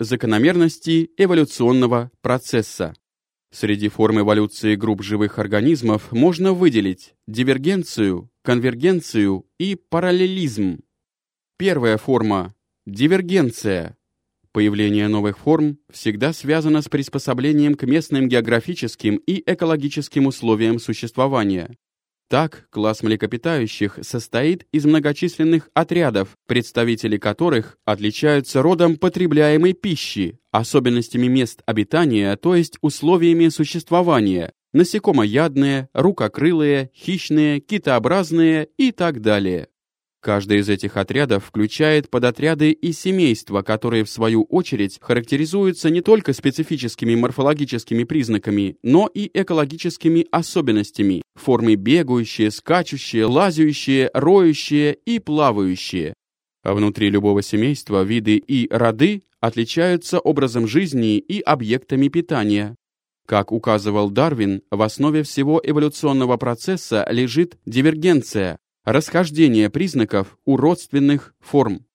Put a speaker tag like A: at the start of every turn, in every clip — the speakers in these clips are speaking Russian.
A: Закономерности эволюционного процесса. Среди форм эволюции групп живых организмов можно выделить дивергенцию, конвергенцию и параллелизм. Первая форма – дивергенция. Появление новых форм всегда связано с приспособлением к местным географическим и экологическим условиям существования. Так, класс млекопитающих состоит из многочисленных отрядов, представители которых отличаются родом потребляемой пищи, особенностями мест обитания, то есть условиями существования, насекомоядные, рукокрылые, хищные, китообразные и так далее. Каждый из этих отрядов включает подотряды и семейства, которые в свою очередь характеризуются не только специфическими морфологическими признаками, но и экологическими особенностями, формы бегающие, скачущие, лазающие, роющие и плавающие. А внутри любого семейства виды и роды отличаются образом жизни и объектами питания. Как указывал Дарвин, в основе всего эволюционного процесса лежит дивергенция, расхождение признаков у родственных форм.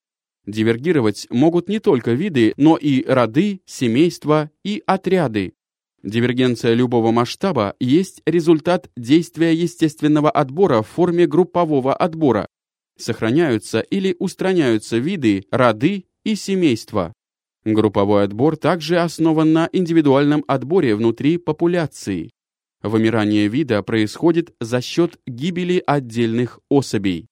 A: Дивергировать могут не только виды, но и роды, семейства и отряды. Дивергенция любого масштаба есть результат действия естественного отбора в форме группового отбора. Сохраняются или устраняются виды, роды и семейства. Групповой отбор также основан на индивидуальном отборе внутри популяции. Вымирание вида происходит за счет гибели отдельных особей.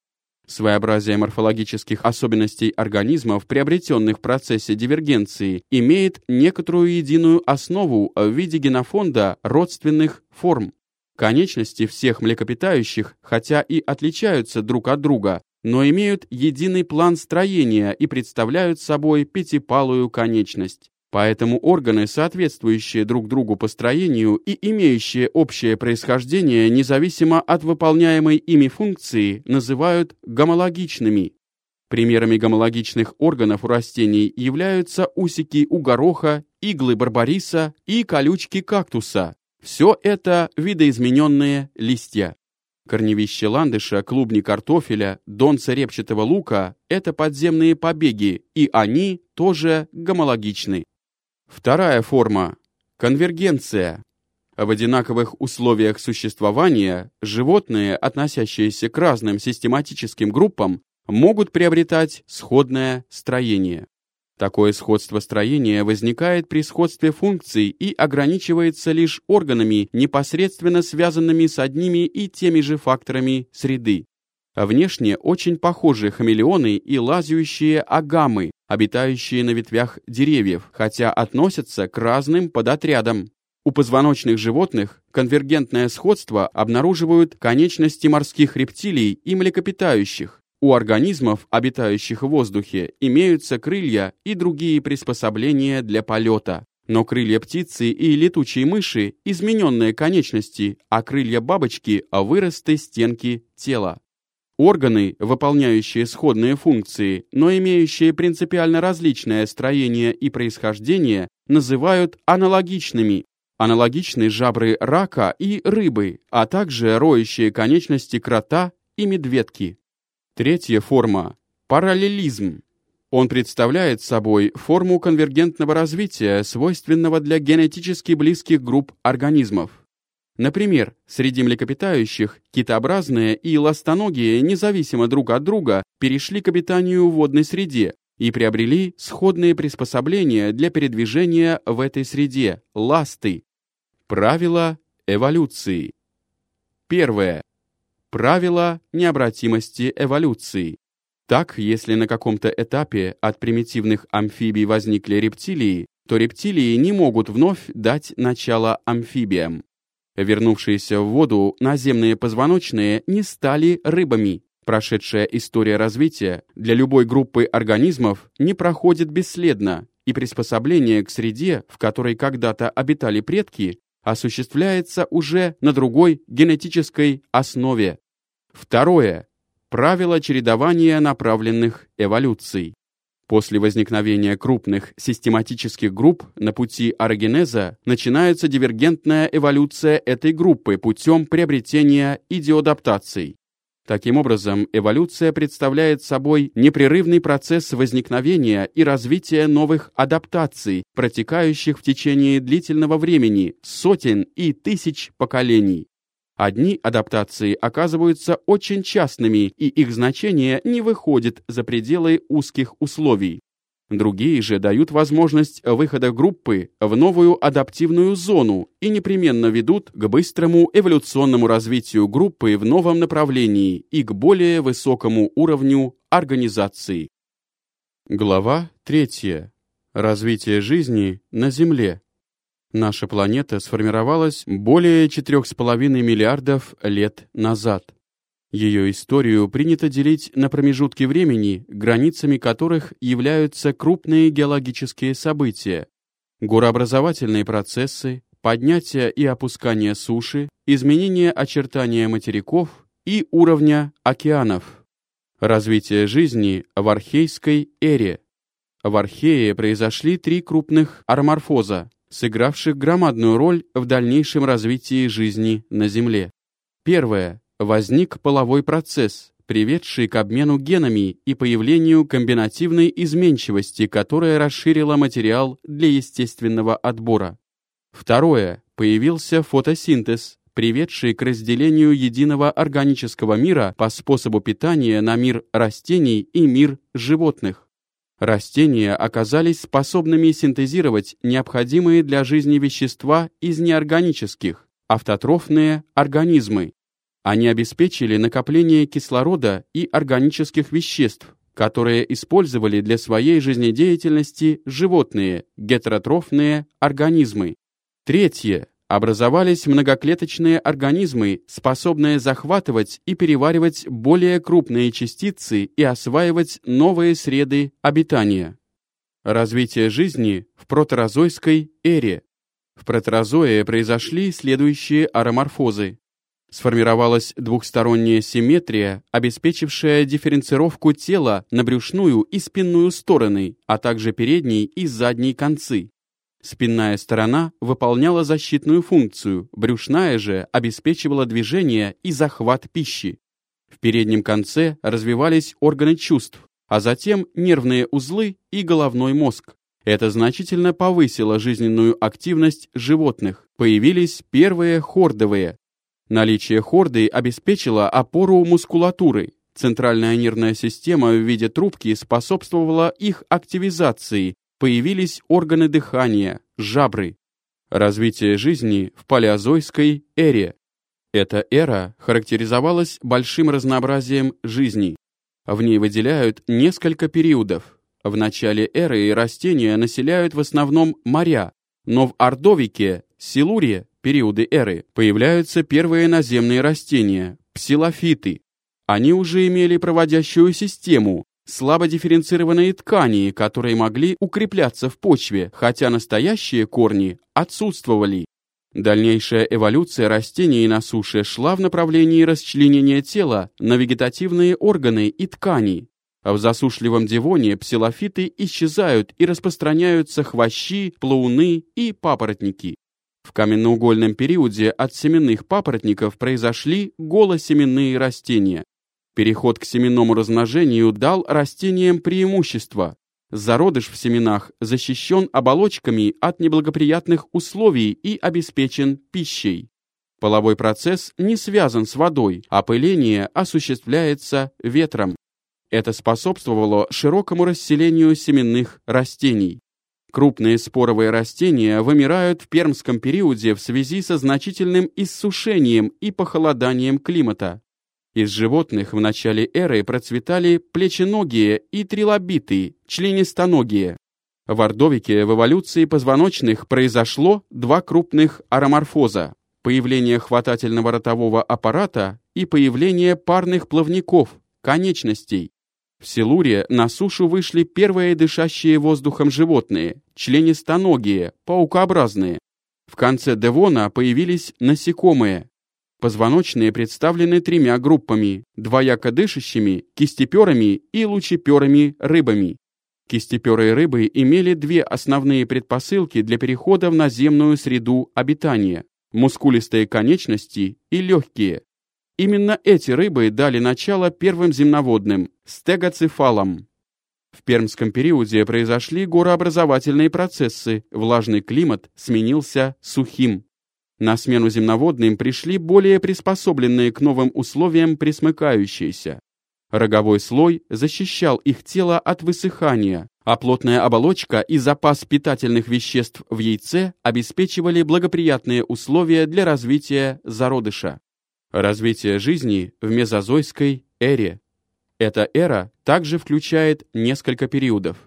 A: Своеобразие морфологических особенностей организмов, приобретенных в процессе дивергенции, имеет некоторую единую основу в виде генофонда родственных форм. Конечности всех млекопитающих, хотя и отличаются друг от друга, но имеют единый план строения и представляют собой пятипалую конечность. Поэтому органы, соответствующие друг другу по строению и имеющие общее происхождение независимо от выполняемой ими функции, называют гомологичными. Примерами гомологичных органов у растений являются усики у гороха, иглы барбариса и колючки кактуса. Все это видоизмененные листья. Корневище ландыша, клубни картофеля, донца репчатого лука – это подземные побеги, и они тоже гомологичны. Вторая форма – конвергенция. В одинаковых условиях существования животные, относящиеся к разным систематическим группам, могут приобретать сходное строение. Такое сходство строения возникает при сходстве функций и ограничивается лишь органами, непосредственно связанными с одними и теми же факторами среды. Внешне очень похожи хамелеоны и лазающие агамы, обитающие на ветвях деревьев, хотя относятся к разным подотрядам. У позвоночных животных конвергентное сходство обнаруживают конечности морских рептилий и млекопитающих. У организмов, обитающих в воздухе, имеются крылья и другие приспособления для полета. Но крылья птицы и летучей мыши – измененные конечности, а крылья бабочки – выросты стенки тела. Органы, выполняющие сходные функции, но имеющие принципиально различное строение и происхождение, называют аналогичными. Аналогичны жабры рака и рыбы, а также роющие конечности крота и медведки. Третья форма – параллелизм. Он представляет собой форму конвергентного развития, свойственного для генетически близких групп организмов. Например, среди млекопитающих китообразные и ластоногие независимо друг от друга перешли к обитанию в водной среде и приобрели сходные приспособления для передвижения в этой среде – ласты. Правила эволюции. Первое. Правило необратимости эволюции. Так, если на каком-то этапе от примитивных амфибий возникли рептилии, то рептилии не могут вновь дать начало амфибиям. Вернувшиеся в воду наземные позвоночные не стали рыбами. Прошедшая история развития для любой группы организмов не проходит бесследно, и приспособление к среде, в которой когда-то обитали предки, осуществляется уже на другой генетической основе. Второе. Правило чередования направленных эволюций. После возникновения крупных систематических групп на пути орогенеза начинается дивергентная эволюция этой группы путем приобретения идиодаптаций. Таким образом, эволюция представляет собой непрерывный процесс возникновения и развития новых адаптаций, протекающих в течение длительного времени, сотен и тысяч поколений. Одни адаптации оказываются очень частными, и их значение не выходит за пределы узких условий. Другие же дают возможность выхода группы в новую адаптивную зону и непременно ведут к быстрому эволюционному развитию группы в новом направлении и к более высокому уровню организации. Глава 3. Развитие жизни на Земле. Наша планета сформировалась более 4,5 миллиардов лет назад. Ее историю принято делить на промежутки времени, границами которых являются крупные геологические события, горообразовательные процессы, поднятие и опускание суши, изменение очертания материков и уровня океанов. Развитие жизни в архейской эре. В Архее произошли три крупных ароморфоза, сыгравших громадную роль в дальнейшем развитии жизни на Земле. Первое возник половой процесс, приведший к обмену генами и появлению комбинативной изменчивости, которая расширила материал для естественного отбора. Второе. Появился фотосинтез, приведший к разделению единого органического мира по способу питания на мир растений и мир животных. Растения оказались способными синтезировать необходимые для жизни вещества из неорганических, автотрофные организмы, они обеспечили накопление кислорода и органических веществ, которые использовали для своей жизнедеятельности животные, гетеротрофные организмы. Третье. Образовались многоклеточные организмы, способные захватывать и переваривать более крупные частицы и осваивать новые среды обитания. Развитие жизни в протерозойской эре. В протерозое произошли следующие ароморфозы. Сформировалась двухсторонняя симметрия, обеспечившая дифференцировку тела на брюшную и спинную стороны, а также передние и задние концы. Спинная сторона выполняла защитную функцию, брюшная же обеспечивала движение и захват пищи. В переднем конце развивались органы чувств, а затем нервные узлы и головной мозг. Это значительно повысило жизненную активность животных. Появились первые хордовые, Наличие хорды обеспечило опору мускулатуры. Центральная нервная система в виде трубки способствовала их активизации, появились органы дыхания, жабры. Развитие жизни в палеозойской эре. Эта эра характеризовалась большим разнообразием жизни. В ней выделяют несколько периодов. В начале эры растения населяют в основном моря, но в Ордовике, Силуре периоды эры появляются первые наземные растения – псилофиты. Они уже имели проводящую систему, слабо дифференцированные ткани, которые могли укрепляться в почве, хотя настоящие корни отсутствовали. Дальнейшая эволюция растений на суше шла в направлении расчленения тела на вегетативные органы и ткани. В засушливом девоне псилофиты исчезают и распространяются хвощи, плауны и папоротники. В каменноугольном периоде от семенных папоротников произошли голосеменные растения. Переход к семенному размножению дал растениям преимущество. Зародыш в семенах защищен оболочками от неблагоприятных условий и обеспечен пищей. Половой процесс не связан с водой, а пыление осуществляется ветром. Это способствовало широкому расселению семенных растений. Крупные споровые растения вымирают в пермском периоде в связи со значительным иссушением и похолоданием климата. Из животных в начале эры процветали плеченогие и трилобиты, членистоногие. В Ордовике в эволюции позвоночных произошло два крупных ароморфоза – появление хватательного ротового аппарата и появление парных плавников, конечностей. В Силуре на сушу вышли первые дышащие воздухом животные, членистоногие, паукообразные. В конце Девона появились насекомые. Позвоночные представлены тремя группами – двояко дышащими, кистеперами и лучеперами рыбами. Кистеперые рыбы имели две основные предпосылки для перехода в наземную среду обитания – мускулистые конечности и легкие. Именно эти рыбы дали начало первым земноводным – стегоцефалам. В пермском периоде произошли горообразовательные процессы, влажный климат сменился сухим. На смену земноводным пришли более приспособленные к новым условиям пресмыкающиеся. Роговой слой защищал их тело от высыхания, а плотная оболочка и запас питательных веществ в яйце обеспечивали благоприятные условия для развития зародыша. Развитие жизни в мезозойской эре. Эта эра также включает несколько периодов.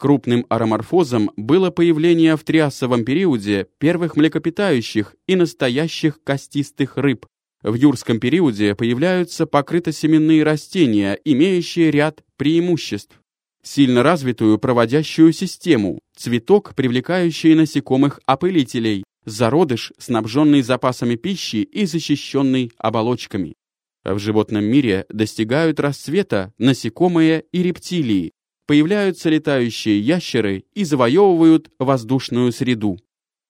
A: Крупным ароморфозом было появление в триасовом периоде первых млекопитающих и настоящих костистых рыб, в юрском периоде появляются покрытосеменные растения, имеющие ряд преимуществ. Сильно развитую проводящую систему, цветок, привлекающий насекомых-опылителей, зародыш, снабженный запасами пищи и защищенный оболочками. В животном мире достигают расцвета насекомые и рептилии, появляются летающие ящеры и завоевывают воздушную среду.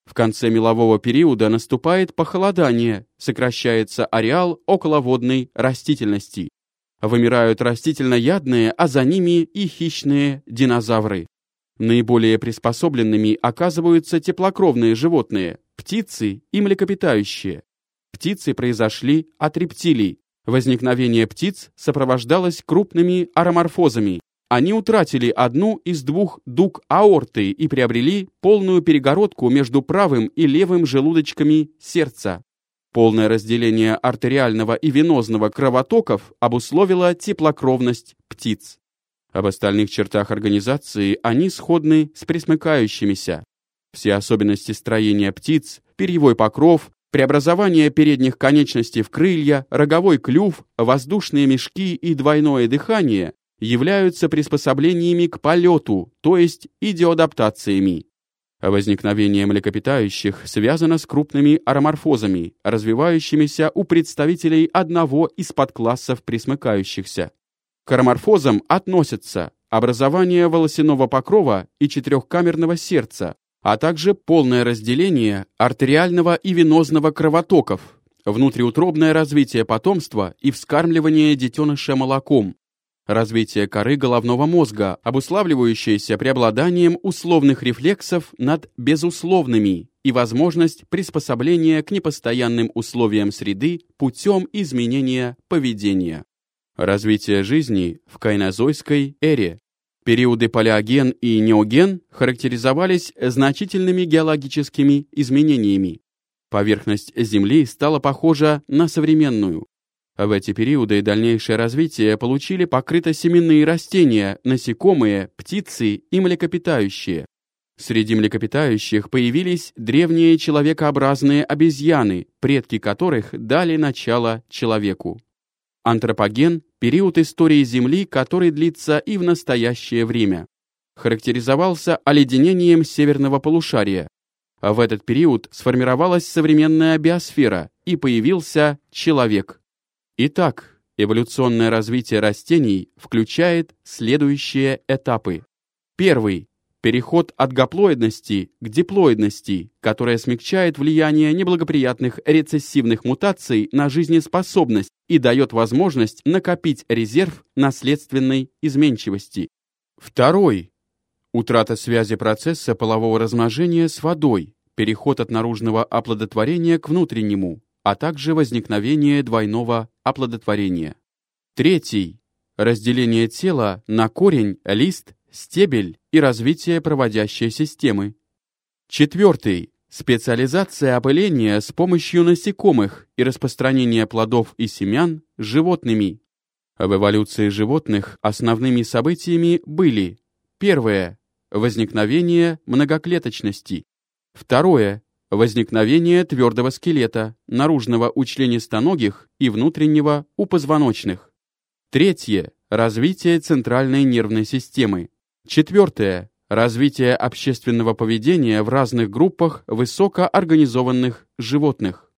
A: В конце мелового периода наступает похолодание, сокращается ареал околоводной растительности. Вымирают растительноядные, а за ними и хищные динозавры. Наиболее приспособленными оказываются теплокровные животные, птицы и млекопитающие. Птицы произошли от рептилий. Возникновение птиц сопровождалось крупными ароморфозами, они утратили одну из двух дуг аорты и приобрели полную перегородку между правым и левым желудочками сердца. Полное разделение артериального и венозного кровотоков обусловило теплокровность птиц. Об остальных чертах организации они сходны с пресмыкающимися. Все особенности строения птиц, перьевой покров, преобразование передних конечностей в крылья, роговой клюв, воздушные мешки и двойное дыхание являются приспособлениями к полету, то есть идиоадаптациями. Возникновение млекопитающих связано с крупными ароморфозами, развивающимися у представителей одного из подклассов присмыкающихся. К ароморфозам относятся образование волосяного покрова и четырехкамерного сердца, а также полное разделение артериального и венозного кровотоков, внутриутробное развитие потомства и вскармливание детеныша молоком, развитие коры головного мозга, обуславливающееся преобладанием условных рефлексов над безусловными и возможность приспособления к непостоянным условиям среды путем изменения поведения. Развитие жизни в кайнозойской эре. Периоды палеоген и неоген характеризовались значительными геологическими изменениями. Поверхность Земли стала похожа на современную. В эти периоды дальнейшее развитие получили покрытосеменные растения, насекомые, птицы и млекопитающие. Среди млекопитающих появились древние человекообразные обезьяны, предки которых дали начало человеку. Антропоген – период истории Земли, который длится и в настоящее время. Характеризовался оледенением северного полушария. В этот период сформировалась современная биосфера и появился человек. Итак, эволюционное развитие растений включает следующие этапы. Первый – переход от гаплоидности к диплоидности, которая смягчает влияние неблагоприятных рецессивных мутаций на жизнеспособность и дает возможность накопить резерв наследственной изменчивости. Второй – утрата связи процесса полового размножения с водой, переход от наружного оплодотворения к внутреннему, а также возникновение двойного оплодотворения. Третий – разделение тела на корень, лист, стебель и развитие проводящей системы. Четвертый – специализация опыления с помощью насекомых и распространение плодов и семян животными. В эволюции животных основными событиями были первое – возникновение многоклеточности, второе Возникновение твердого скелета, наружного у членистоногих и внутреннего у позвоночных. Третье. Развитие центральной нервной системы. Четвертое. Развитие общественного поведения в разных группах высокоорганизованных животных.